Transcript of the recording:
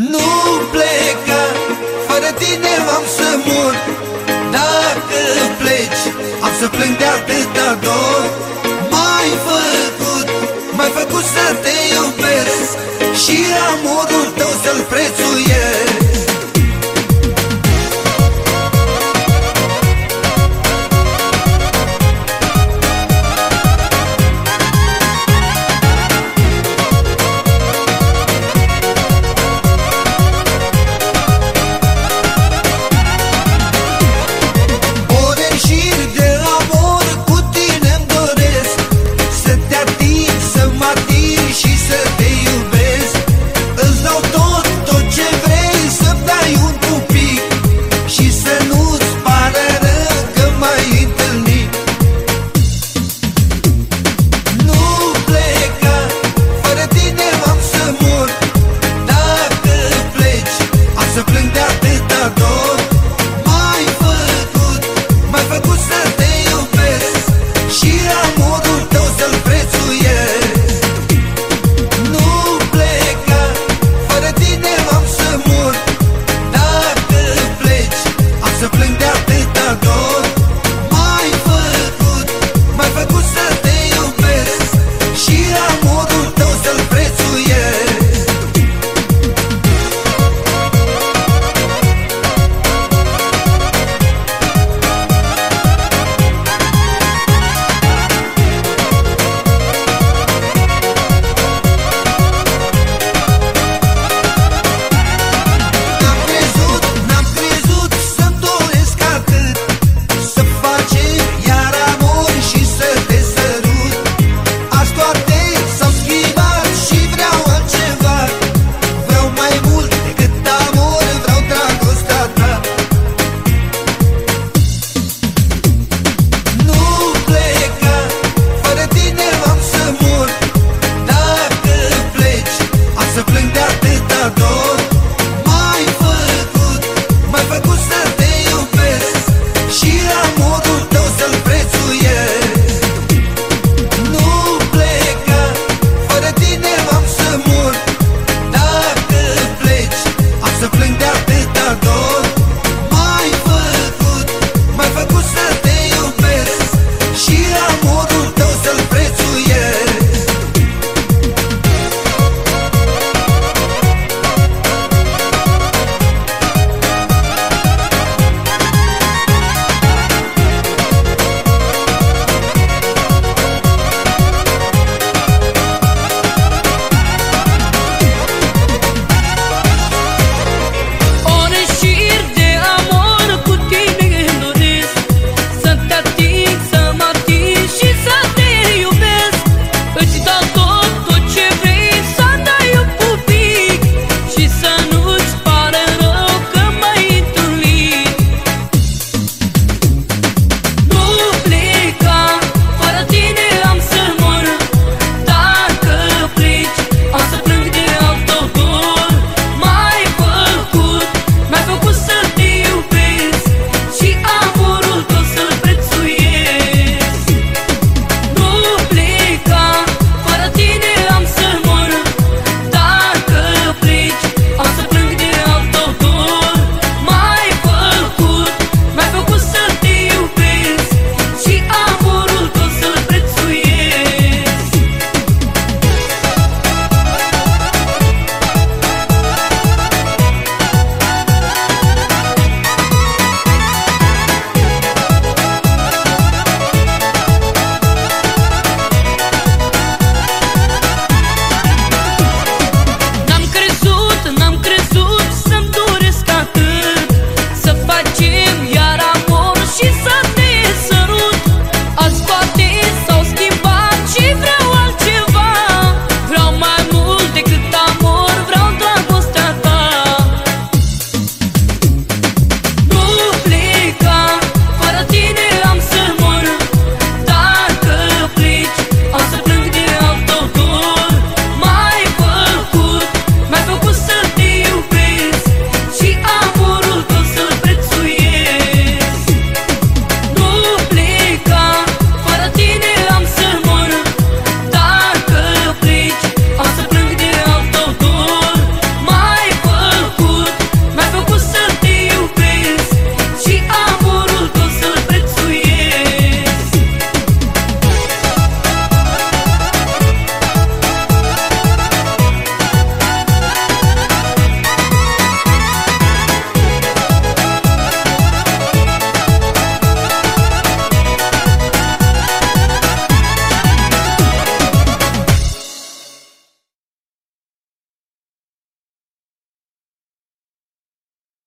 Nuble todo